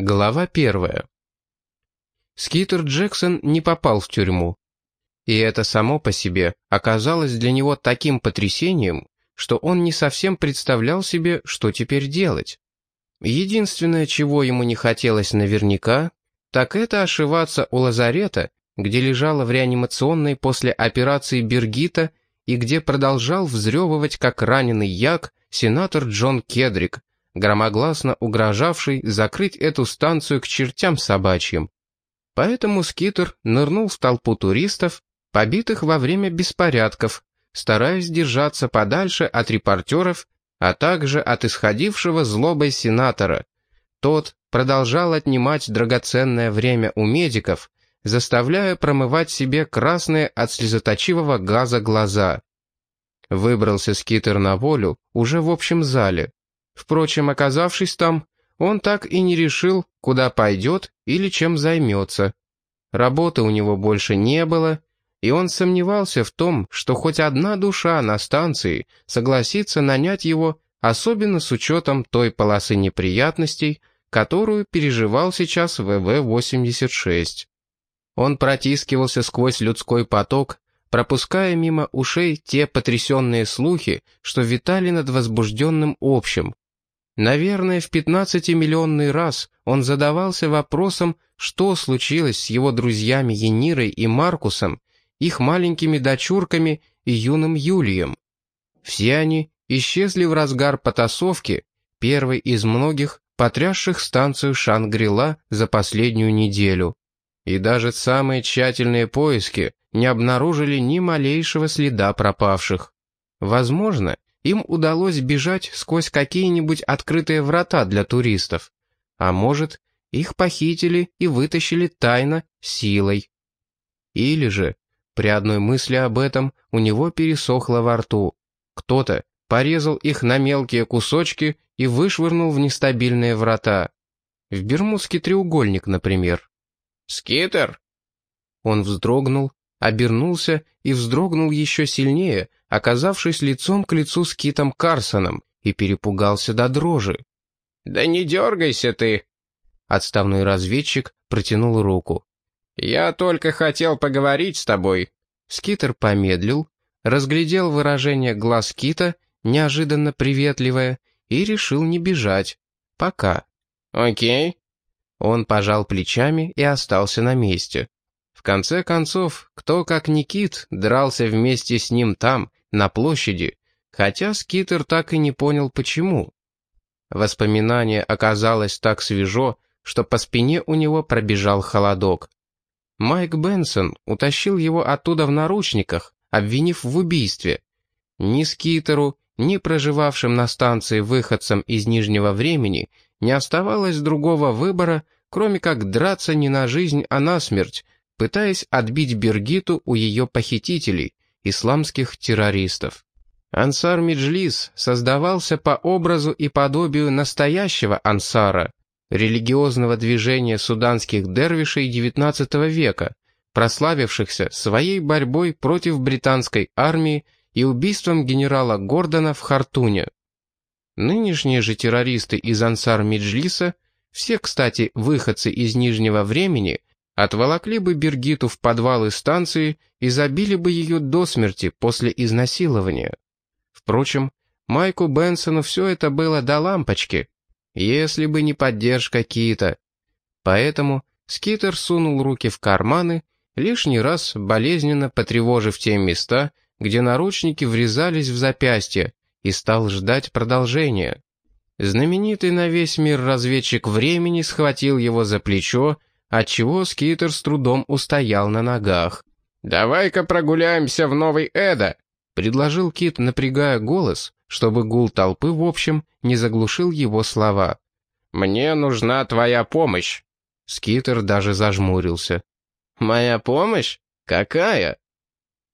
Глава первая. Скитер Джексон не попал в тюрьму. И это само по себе оказалось для него таким потрясением, что он не совсем представлял себе, что теперь делать. Единственное, чего ему не хотелось наверняка, так это ошиваться у лазарета, где лежала в реанимационной после операции Бергита и где продолжал взрёвывать, как раненый як, сенатор Джон Кедрик, громогласно угрожавший закрыть эту станцию к чертям собачьим. Поэтому Скитер нырнул в толпу туристов, побитых во время беспорядков, стараясь держаться подальше от репортеров, а также от исходившего злобой сенатора. Тот продолжал отнимать драгоценное время у медиков, заставляя промывать себе красные от слезоточивого газа глаза. Выбрался Скитер на волю уже в общем зале. Впрочем, оказавшись там, он так и не решил, куда пойдет или чем займется. Работы у него больше не было, и он сомневался в том, что хоть одна душа на станции согласится нанять его, особенно с учетом той полосы неприятностей, которую переживал сейчас ВВ-86. Он протискивался сквозь людской поток, пропуская мимо ушей те потрясенные слухи, что витали над возбужденным общим, Наверное, в 15-миллионный раз он задавался вопросом, что случилось с его друзьями Енирой и Маркусом, их маленькими дочурками и юным Юлием. Все они исчезли в разгар потасовки, первой из многих, потрясших станцию Шангрила за последнюю неделю. И даже самые тщательные поиски не обнаружили ни малейшего следа пропавших. Возможно, им удалось бежать сквозь какие-нибудь открытые врата для туристов. А может, их похитили и вытащили тайно, силой. Или же, при одной мысли об этом, у него пересохло во рту. Кто-то порезал их на мелкие кусочки и вышвырнул в нестабильные врата. В Бермудский треугольник, например. «Скитер!» Он вздрогнул, обернулся и вздрогнул еще сильнее, оказавшись лицом к лицу с Китом Карсоном, и перепугался до дрожи. «Да не дергайся ты!» Отставной разведчик протянул руку. «Я только хотел поговорить с тобой». Скитер помедлил, разглядел выражение глаз Кита, неожиданно приветливое, и решил не бежать. Пока. «Окей». Он пожал плечами и остался на месте. В конце концов, кто как Никит дрался вместе с ним там, на площади, хотя Скитер так и не понял почему. Воспоминание оказалось так свежо, что по спине у него пробежал холодок. Майк Бенсон утащил его оттуда в наручниках, обвинив в убийстве. Ни Скитеру, ни проживавшим на станции выходцам из Нижнего времени не оставалось другого выбора, кроме как драться не на жизнь, а на смерть, пытаясь отбить Бергиту у ее похитителей, исламских террористов. Ансар Меджлис создавался по образу и подобию настоящего ансара, религиозного движения суданских дервишей XIX века, прославившихся своей борьбой против британской армии и убийством генерала Гордона в Хартуне. Нынешние же террористы из ансар Меджлиса, все, кстати, выходцы из Нижнего времени, Отволокли бы Бергиту в подвалы станции и забили бы ее до смерти после изнасилования. Впрочем, Майку Бенсону все это было до лампочки, если бы не поддержка Кита. Поэтому Скитер сунул руки в карманы, лишний раз болезненно потревожив те места, где наручники врезались в запястье, и стал ждать продолжения. Знаменитый на весь мир разведчик времени схватил его за плечо отчего Скитер с трудом устоял на ногах. «Давай-ка прогуляемся в Новый Эда», — предложил Кит, напрягая голос, чтобы гул толпы в общем не заглушил его слова. «Мне нужна твоя помощь». Скитер даже зажмурился. «Моя помощь? Какая?»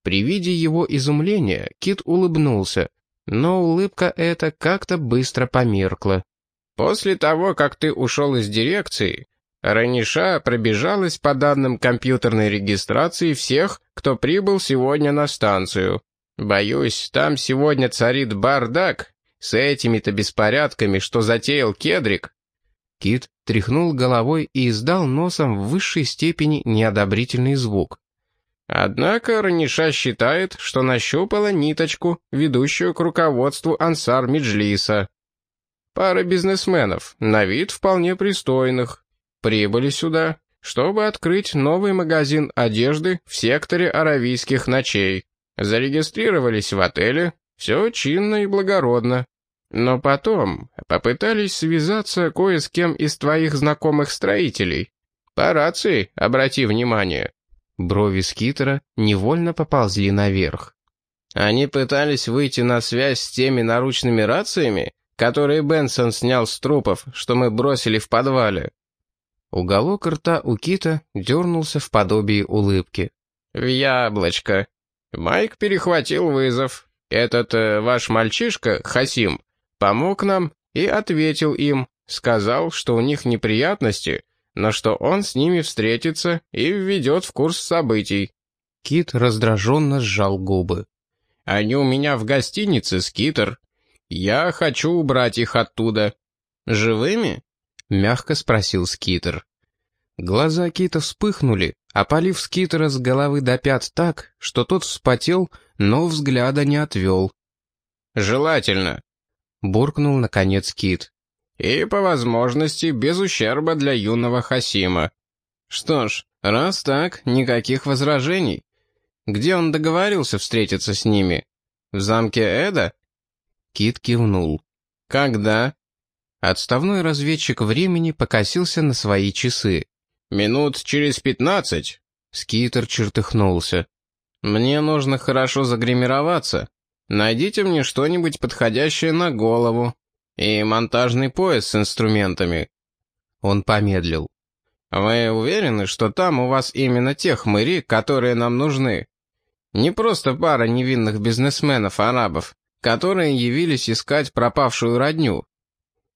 При виде его изумления Кит улыбнулся, но улыбка эта как-то быстро померкла. «После того, как ты ушел из дирекции, Раниша пробежалась по данным компьютерной регистрации всех, кто прибыл сегодня на станцию. Боюсь, там сегодня царит бардак с этими-то беспорядками, что затеял Кедрик. Кит тряхнул головой и издал носом в высшей степени неодобрительный звук. Однако Раниша считает, что нащупала ниточку, ведущую к руководству Ансар Меджлиса. Пара бизнесменов, на вид вполне пристойных, прибыли сюда, чтобы открыть новый магазин одежды в секторе аравийских ночей. Зарегистрировались в отеле, все чинно и благородно. Но потом попытались связаться кое с кем из твоих знакомых строителей. По рации, обрати внимание. Брови Скитера невольно поползли наверх. Они пытались выйти на связь с теми наручными рациями, которые Бенсон снял с трупов, что мы бросили в подвале. Уголок рта у Кита дернулся в подобии улыбки. «В яблочко. Майк перехватил вызов. Этот э, ваш мальчишка, Хасим, помог нам и ответил им, сказал, что у них неприятности, но что он с ними встретится и введет в курс событий. Кит раздраженно сжал губы. «Они у меня в гостинице, Скитер. Я хочу убрать их оттуда». «Живыми?» — мягко спросил Скитер. Глаза Кита вспыхнули, опалив Скитера с головы до пят так, что тот вспотел, но взгляда не отвел. «Желательно», — буркнул наконец Кит. И, по возможности, без ущерба для юного Хасима. Что ж, раз так, никаких возражений. Где он договорился встретиться с ними? В замке Эда? Кит кивнул. Когда? Отставной разведчик времени покосился на свои часы. Минут через пятнадцать. Скитер чертыхнулся. Мне нужно хорошо загримироваться. Найдите мне что-нибудь подходящее на голову, и монтажный пояс с инструментами». Он помедлил. «Вы уверены, что там у вас именно те хмыри, которые нам нужны? Не просто пара невинных бизнесменов-арабов, которые явились искать пропавшую родню?»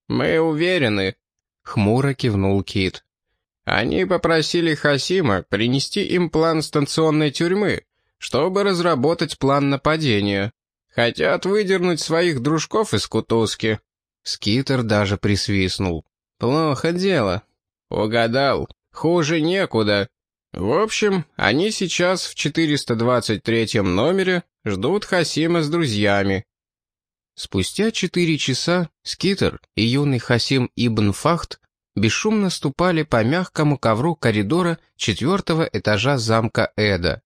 «Мы уверены», — хмуро кивнул Кит. «Они попросили Хасима принести им план станционной тюрьмы, чтобы разработать план нападения. Хотят выдернуть своих дружков из кутузки, Скитер даже присвистнул. «Плохо дело». «Угадал. Хуже некуда. В общем, они сейчас в 423 номере ждут Хасима с друзьями». Спустя четыре часа Скитер и юный Хасим Ибн Фахт бесшумно ступали по мягкому ковру коридора четвертого этажа замка Эда.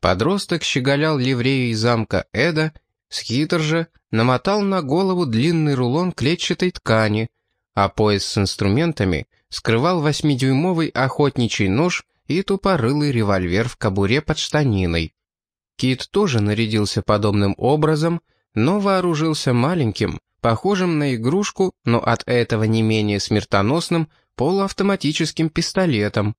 Подросток щеголял ливреей замка Эда Скитер же намотал на голову длинный рулон клетчатой ткани, а пояс с инструментами скрывал восьмидюймовый охотничий нож и тупорылый револьвер в кобуре под штаниной. Кит тоже нарядился подобным образом, но вооружился маленьким, похожим на игрушку, но от этого не менее смертоносным, полуавтоматическим пистолетом.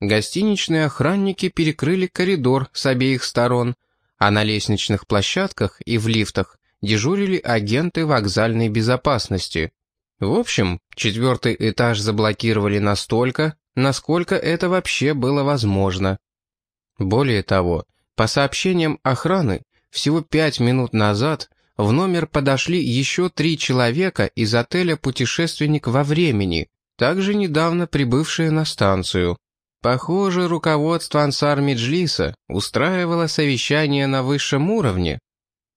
Гостиничные охранники перекрыли коридор с обеих сторон, а на лестничных площадках и в лифтах дежурили агенты вокзальной безопасности. В общем, четвертый этаж заблокировали настолько, насколько это вообще было возможно. Более того, по сообщениям охраны, всего пять минут назад в номер подошли еще три человека из отеля «Путешественник во времени», также недавно прибывшие на станцию. Похоже, руководство Ансар Меджлиса устраивало совещание на высшем уровне.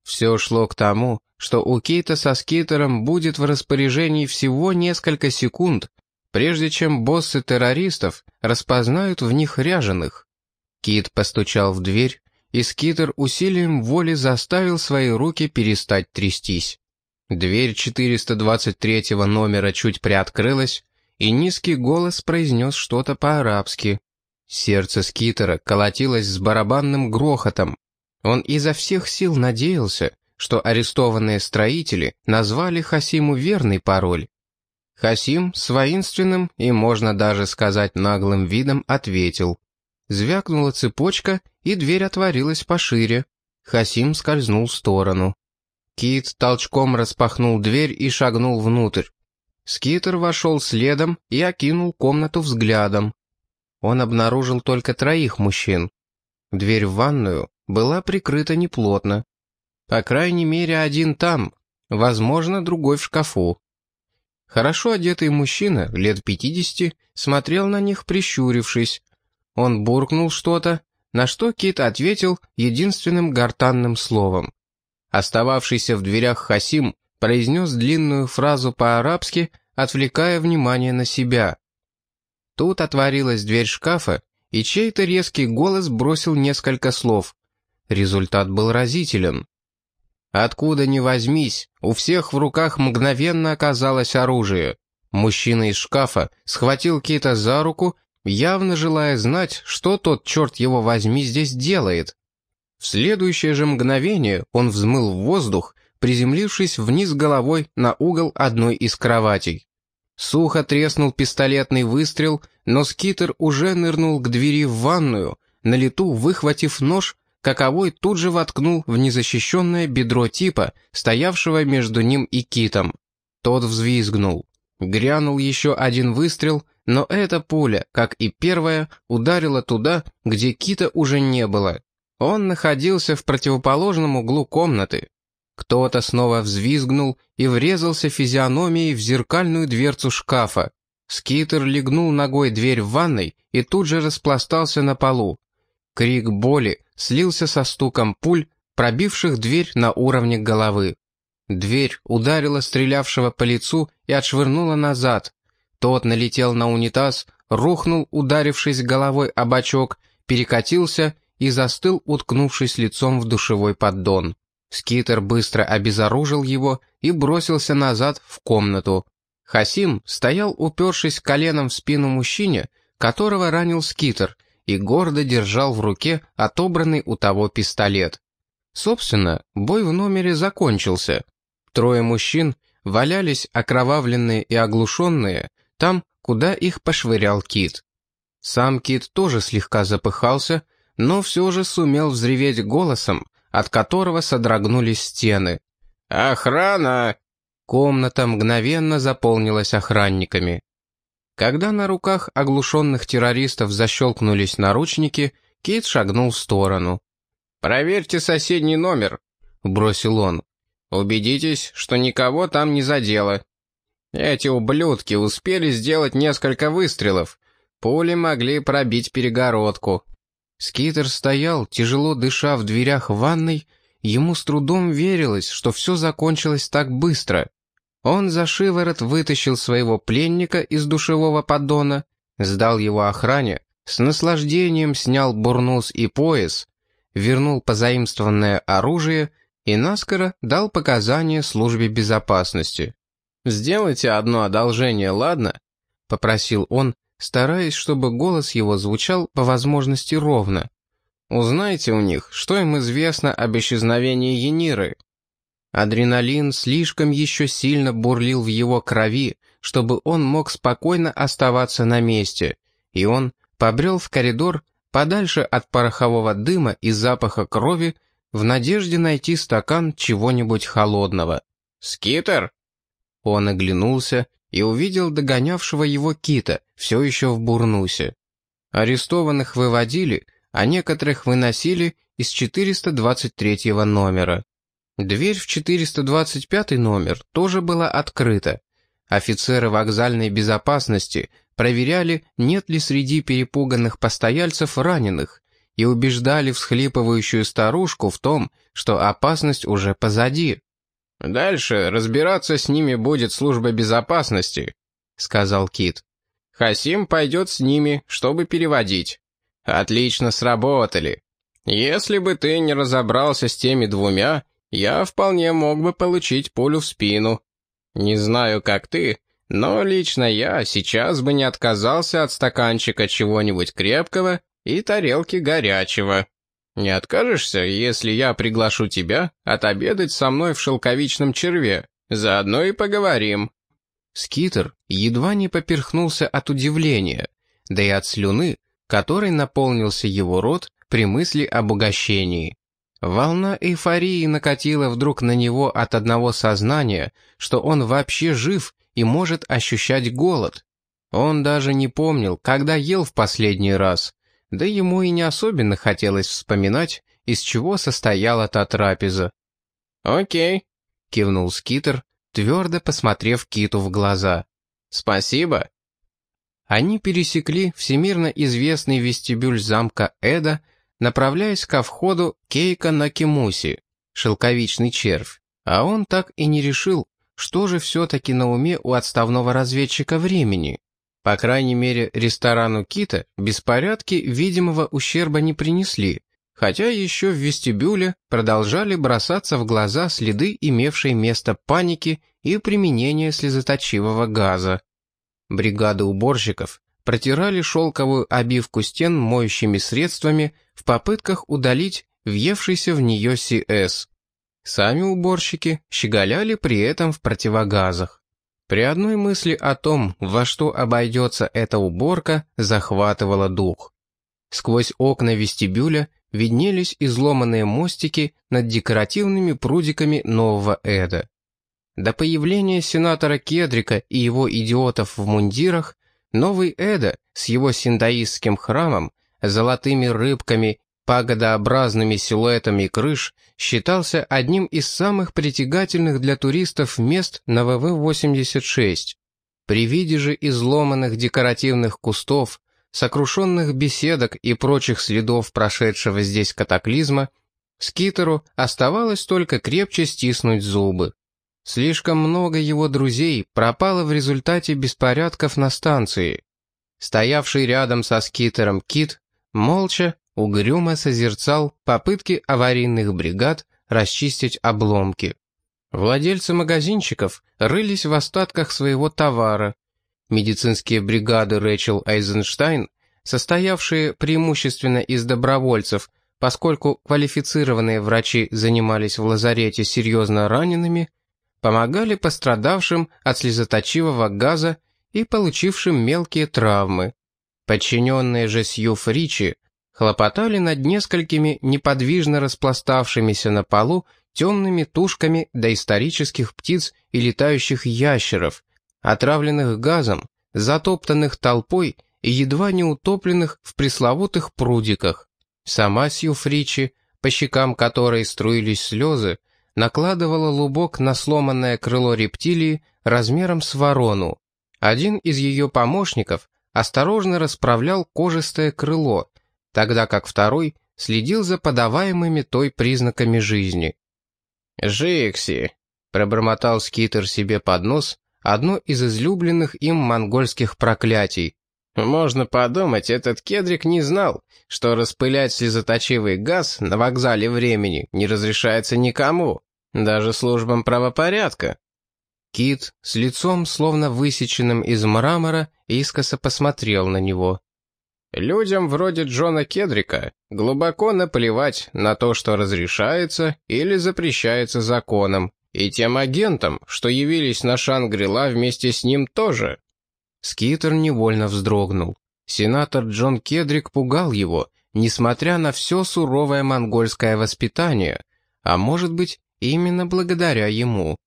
Все шло к тому, что у Кейта со скитером будет в распоряжении всего несколько секунд, прежде чем боссы террористов распознают в них ряженых. Кит постучал в дверь, и скитер усилием воли заставил свои руки перестать трястись. Дверь 423 номера чуть приоткрылась, и низкий голос произнес что-то по-арабски. Сердце Скитера колотилось с барабанным грохотом. Он изо всех сил надеялся, что арестованные строители назвали Хасиму верный пароль. Хасим с воинственным и, можно даже сказать, наглым видом ответил. Звякнула цепочка, и дверь отворилась пошире. Хасим скользнул в сторону. Кит толчком распахнул дверь и шагнул внутрь. Скитер вошел следом и окинул комнату взглядом. Он обнаружил только троих мужчин. Дверь в ванную была прикрыта неплотно. По крайней мере, один там, возможно, другой в шкафу. Хорошо одетый мужчина, лет пятидесяти, смотрел на них, прищурившись. Он буркнул что-то, на что Кит ответил единственным гортанным словом. Остававшийся в дверях Хасим произнес длинную фразу по-арабски, отвлекая внимание на себя. Тут отворилась дверь шкафа, и чей-то резкий голос бросил несколько слов. Результат был разителен. Откуда ни возьмись, у всех в руках мгновенно оказалось оружие. Мужчина из шкафа схватил Кита за руку, явно желая знать, что тот, черт его возьми, здесь делает. В следующее же мгновение он взмыл в воздух, приземлившись вниз головой на угол одной из кроватей. Сухо треснул пистолетный выстрел, но скитер уже нырнул к двери в ванную, на лету выхватив нож каковой тут же воткнул в незащищенное бедро типа, стоявшего между ним и китом. Тот взвизгнул. Грянул еще один выстрел, но эта пуля, как и первая, ударила туда, где кита уже не было. Он находился в противоположном углу комнаты. Кто-то снова взвизгнул и врезался физиономией в зеркальную дверцу шкафа. Скитер легнул ногой дверь в ванной и тут же распластался на полу. Крик боли слился со стуком пуль, пробивших дверь на уровне головы. Дверь ударила стрелявшего по лицу и отшвырнула назад. Тот налетел на унитаз, рухнул, ударившись головой об очок, перекатился и застыл, уткнувшись лицом в душевой поддон. Скитер быстро обезоружил его и бросился назад в комнату. Хасим стоял, упершись коленом в спину мужчине, которого ранил Скитер, и гордо держал в руке отобранный у того пистолет. Собственно, бой в номере закончился. Трое мужчин валялись окровавленные и оглушенные там, куда их пошвырял Кит. Сам Кит тоже слегка запыхался, но все же сумел взреветь голосом, от которого содрогнулись стены. «Охрана!» Комната мгновенно заполнилась охранниками. Когда на руках оглушенных террористов защелкнулись наручники, Кит шагнул в сторону. «Проверьте соседний номер», — бросил он. «Убедитесь, что никого там не задело. Эти ублюдки успели сделать несколько выстрелов. Пули могли пробить перегородку». Скитер стоял, тяжело дыша в дверях ванной, ему с трудом верилось, что все закончилось так быстро. Он за шиворот вытащил своего пленника из душевого поддона, сдал его охране, с наслаждением снял бурнус и пояс, вернул позаимствованное оружие и наскоро дал показания службе безопасности. «Сделайте одно одолжение, ладно?» — попросил он, стараясь, чтобы голос его звучал по возможности ровно. «Узнайте у них, что им известно об исчезновении Ениры». Адреналин слишком еще сильно бурлил в его крови, чтобы он мог спокойно оставаться на месте, и он побрел в коридор подальше от порохового дыма и запаха крови в надежде найти стакан чего-нибудь холодного. «Скитер?» Он оглянулся и увидел догонявшего его кита, все еще в бурнусе. Арестованных выводили, а некоторых выносили из 423 номера. Дверь в 425 номер тоже была открыта. Офицеры вокзальной безопасности проверяли, нет ли среди перепуганных постояльцев раненых, и убеждали всхлипывающую старушку в том, что опасность уже позади. «Дальше разбираться с ними будет служба безопасности», — сказал Кит. «Хасим пойдет с ними, чтобы переводить. Отлично сработали. Если бы ты не разобрался с теми двумя, я вполне мог бы получить пулю в спину. Не знаю, как ты, но лично я сейчас бы не отказался от стаканчика чего-нибудь крепкого и тарелки горячего. Не откажешься, если я приглашу тебя отобедать со мной в шелковичном черве? Заодно и поговорим». Скитер едва не поперхнулся от удивления, да и от слюны, которой наполнился его рот при мысли об угощении. Волна эйфории накатила вдруг на него от одного сознания, что он вообще жив и может ощущать голод. Он даже не помнил, когда ел в последний раз, да ему и не особенно хотелось вспоминать, из чего состояла та трапеза. «Окей», — кивнул Скитер, твердо посмотрев Киту в глаза. «Спасибо». Они пересекли всемирно известный вестибюль замка Эда, направляясь ко входу Кейка Накимуси, шелковичный червь. А он так и не решил, что же все-таки на уме у отставного разведчика времени. По крайней мере, ресторану Кита беспорядки видимого ущерба не принесли, хотя еще в вестибюле продолжали бросаться в глаза следы имевшей место паники и применения слезоточивого газа. Бригады уборщиков протирали шелковую обивку стен моющими средствами в попытках удалить въевшийся в нее СС. Сами уборщики щеголяли при этом в противогазах. При одной мысли о том, во что обойдется эта уборка, захватывала дух. Сквозь окна вестибюля виднелись изломанные мостики над декоративными прудиками нового Эда. До появления сенатора Кедрика и его идиотов в мундирах, новый Эда с его синдаистским храмом, золотыми рыбками, пагодообразными силуэтами крыш считался одним из самых притягательных для туристов мест на ВВ-86. При виде же изломанных декоративных кустов, сокрушенных беседок и прочих следов прошедшего здесь катаклизма, Скитеру оставалось только крепче стиснуть зубы. Слишком много его друзей пропало в результате беспорядков на станции. Стоявший рядом со Скитером Кит молча, угрюмо созерцал попытки аварийных бригад расчистить обломки. Владельцы магазинчиков рылись в остатках своего товара, Медицинские бригады Рэчел Айзенштайн, состоявшие преимущественно из добровольцев, поскольку квалифицированные врачи занимались в лазарете серьезно ранеными, помогали пострадавшим от слезоточивого газа и получившим мелкие травмы. Подчиненные же Сью Фричи хлопотали над несколькими неподвижно распластавшимися на полу темными тушками доисторических птиц и летающих ящеров, отравленных газом, затоптанных толпой и едва не утопленных в пресловутых прудиках. Сама Сью Фричи, по щекам которой струились слезы, накладывала лубок на сломанное крыло рептилии размером с ворону. Один из ее помощников осторожно расправлял кожистое крыло, тогда как второй следил за подаваемыми той признаками жизни. «Жикси!» — пробормотал Скитер себе под нос, одно из излюбленных им монгольских проклятий. Можно подумать, этот кедрик не знал, что распылять слезоточивый газ на вокзале времени не разрешается никому, даже службам правопорядка. Кит с лицом, словно высеченным из мрамора, искоса посмотрел на него. Людям вроде Джона Кедрика глубоко наплевать на то, что разрешается или запрещается законом. И тем агентам, что явились на Шангрила вместе с ним тоже. Скитер невольно вздрогнул. Сенатор Джон Кедрик пугал его, несмотря на все суровое монгольское воспитание, а может быть, именно благодаря ему.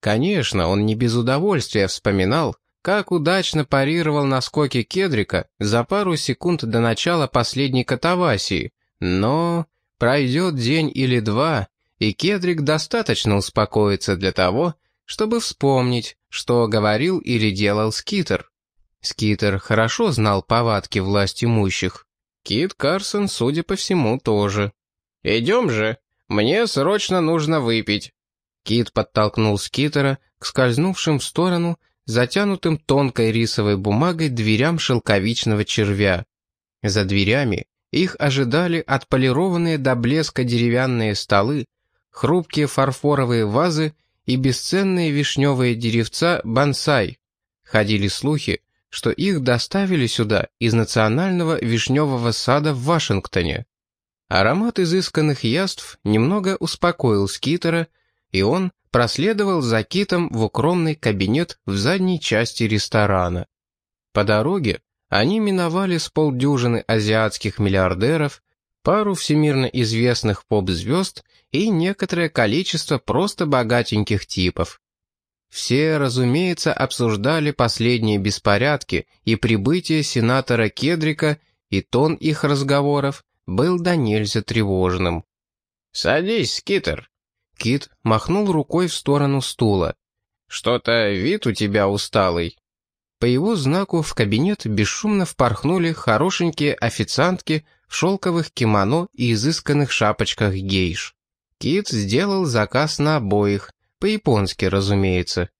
Конечно, он не без удовольствия вспоминал, как удачно парировал наскоки Кедрика за пару секунд до начала последней катавасии, но пройдет день или два, и Кедрик достаточно успокоится для того, чтобы вспомнить, что говорил или делал Скитер. Скитер хорошо знал повадки власть имущих. Кит Карсон, судя по всему, тоже. «Идем же, мне срочно нужно выпить». Кит подтолкнул Скитера к скользнувшим в сторону, затянутым тонкой рисовой бумагой дверям шелковичного червя. За дверями их ожидали отполированные до блеска деревянные столы, хрупкие фарфоровые вазы и бесценные вишневые деревца бонсай. Ходили слухи, что их доставили сюда из национального вишневого сада в Вашингтоне. Аромат изысканных яств немного успокоил Скитера, и он проследовал за Китом в укромный кабинет в задней части ресторана. По дороге они миновали с полдюжины азиатских миллиардеров, пару всемирно известных поп-звезд и некоторое количество просто богатеньких типов. Все, разумеется, обсуждали последние беспорядки и прибытие сенатора Кедрика, и тон их разговоров был до нельзя тревожным. «Садись, Китер!» Кит махнул рукой в сторону стула. Что-то вид у тебя усталый». По его знаку в кабинет бесшумно впорхнули хорошенькие официантки в шелковых кимоно и изысканных шапочках гейш. Кит сделал заказ на обоих, по-японски, разумеется.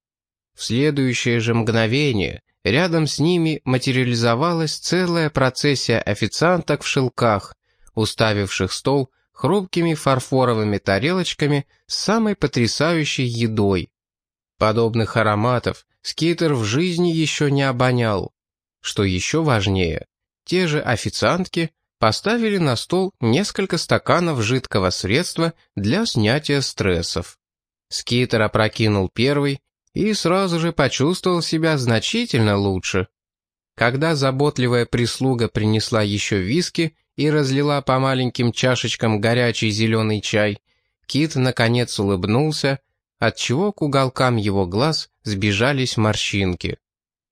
В следующее же мгновение рядом с ними материализовалась целая процессия официанток в шелках, уставивших стол хрупкими фарфоровыми тарелочками с самой потрясающей едой. Подобных ароматов Скитер в жизни еще не обонял. Что еще важнее, те же официантки поставили на стол несколько стаканов жидкого средства для снятия стрессов. Скитер опрокинул первый и сразу же почувствовал себя значительно лучше. Когда заботливая прислуга принесла еще виски и разлила по маленьким чашечкам горячий зеленый чай, Кит наконец улыбнулся, отчего к уголкам его глаз сбежались морщинки.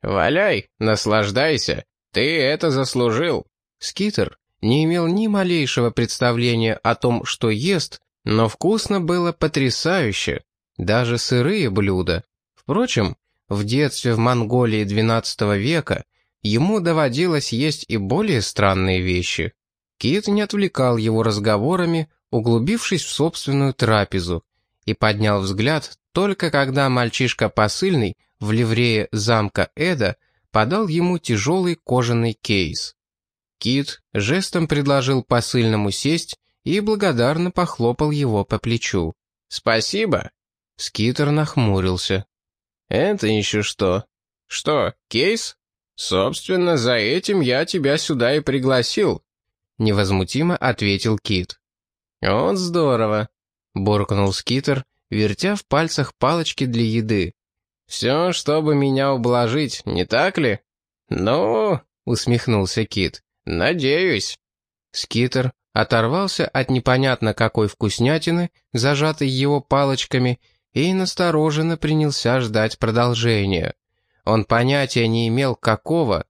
«Валяй, наслаждайся, ты это заслужил!» Скитер не имел ни малейшего представления о том, что ест, но вкусно было потрясающе, даже сырые блюда. Впрочем, в детстве в Монголии XII века ему доводилось есть и более странные вещи. Кит не отвлекал его разговорами, углубившись в собственную трапезу, и поднял взгляд только когда мальчишка посыльный в ливрее замка Эда подал ему тяжелый кожаный кейс. Кит жестом предложил посыльному сесть и благодарно похлопал его по плечу. «Спасибо!» Скитер нахмурился. «Это еще что?» «Что, кейс?» «Собственно, за этим я тебя сюда и пригласил. Невозмутимо ответил Кит. «Вот здорово», — буркнул Скитер, вертя в пальцах палочки для еды. «Все, чтобы меня ублажить, не так ли?» «Ну...» — усмехнулся Кит. «Надеюсь». Скитер оторвался от непонятно какой вкуснятины, зажатой его палочками, и настороженно принялся ждать продолжения. Он понятия не имел, какого.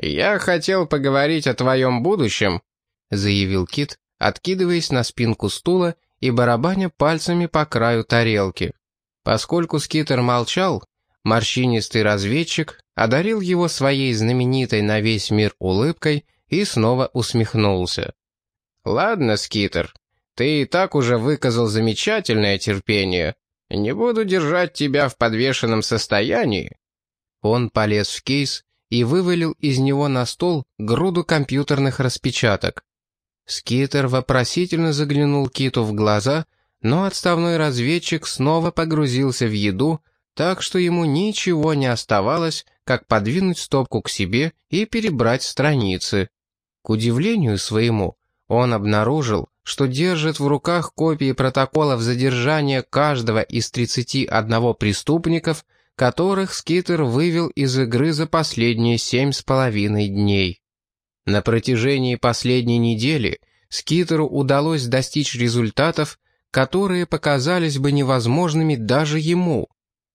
«Я хотел поговорить о твоем будущем», — заявил Кит, откидываясь на спинку стула и барабаня пальцами по краю тарелки. Поскольку Скитер молчал, морщинистый разведчик одарил его своей знаменитой на весь мир улыбкой и снова усмехнулся. «Ладно, Скитер, ты и так уже выказал замечательное терпение. Не буду держать тебя в подвешенном состоянии». Он полез в кейс и вывалил из него на стол груду компьютерных распечаток. Скитер вопросительно заглянул Киту в глаза, но отставной разведчик снова погрузился в еду, так что ему ничего не оставалось, как подвинуть стопку к себе и перебрать страницы. К удивлению своему, он обнаружил, что держит в руках копии протоколов задержания каждого из 31 преступников, которых Скитер вывел из игры за последние семь с половиной дней. На протяжении последней недели Скитеру удалось достичь результатов, которые показались бы невозможными даже ему.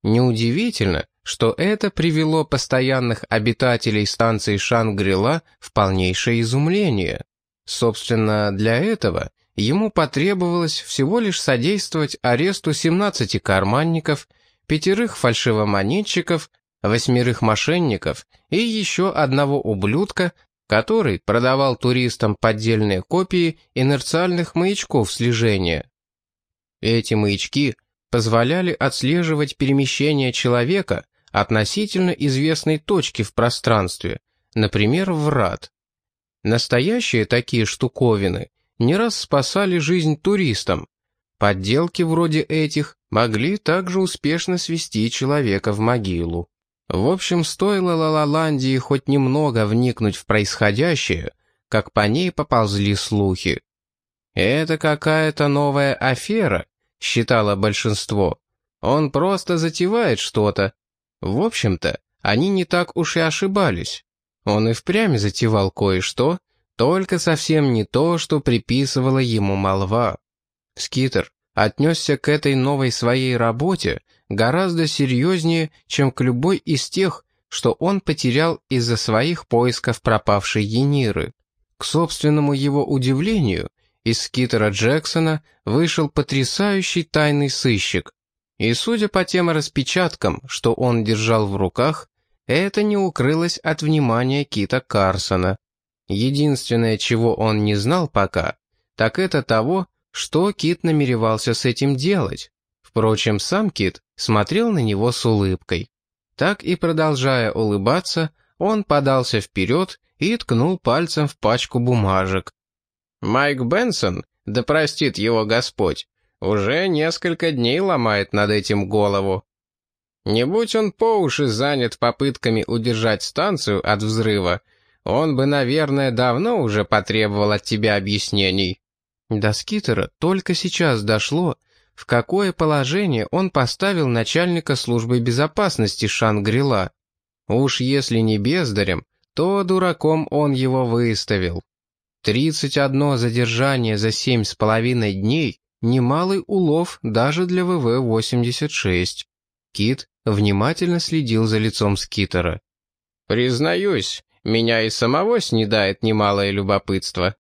Неудивительно, что это привело постоянных обитателей станции Шангрила в полнейшее изумление. Собственно, для этого ему потребовалось всего лишь содействовать аресту 17 карманников, пятерых фальшивомонетчиков, восьмерых мошенников и еще одного ублюдка, который продавал туристам поддельные копии инерциальных маячков слежения. Эти маячки позволяли отслеживать перемещение человека относительно известной точки в пространстве, например, врат. Настоящие такие штуковины не раз спасали жизнь туристам. Подделки вроде этих могли также успешно свести человека в могилу. В общем, стоило Лалаландии хоть немного вникнуть в происходящее, как по ней поползли слухи. «Это какая-то новая афера», — считало большинство. «Он просто затевает что-то». В общем-то, они не так уж и ошибались. Он и впрямь затевал кое-что, только совсем не то, что приписывала ему молва. Скитер отнесся к этой новой своей работе гораздо серьезнее, чем к любой из тех, что он потерял из-за своих поисков пропавшей Ениры. К собственному его удивлению, из Скитера Джексона вышел потрясающий тайный сыщик. И судя по тем распечаткам, что он держал в руках, это не укрылось от внимания Кита Карсона. Единственное, чего он не знал пока, так это того, что Кит намеревался с этим делать. Впрочем, сам Кит смотрел на него с улыбкой. Так и продолжая улыбаться, он подался вперед и ткнул пальцем в пачку бумажек. «Майк Бенсон, да простит его Господь, уже несколько дней ломает над этим голову. Не будь он по уши занят попытками удержать станцию от взрыва, он бы, наверное, давно уже потребовал от тебя объяснений». До Скитера только сейчас дошло, в какое положение он поставил начальника службы безопасности Шангрила. Уж если не бездарем, то дураком он его выставил. Тридцать одно задержание за семь с половиной дней — немалый улов даже для ВВ-86. Кит внимательно следил за лицом Скитера. «Признаюсь, меня и самого снедает немалое любопытство»,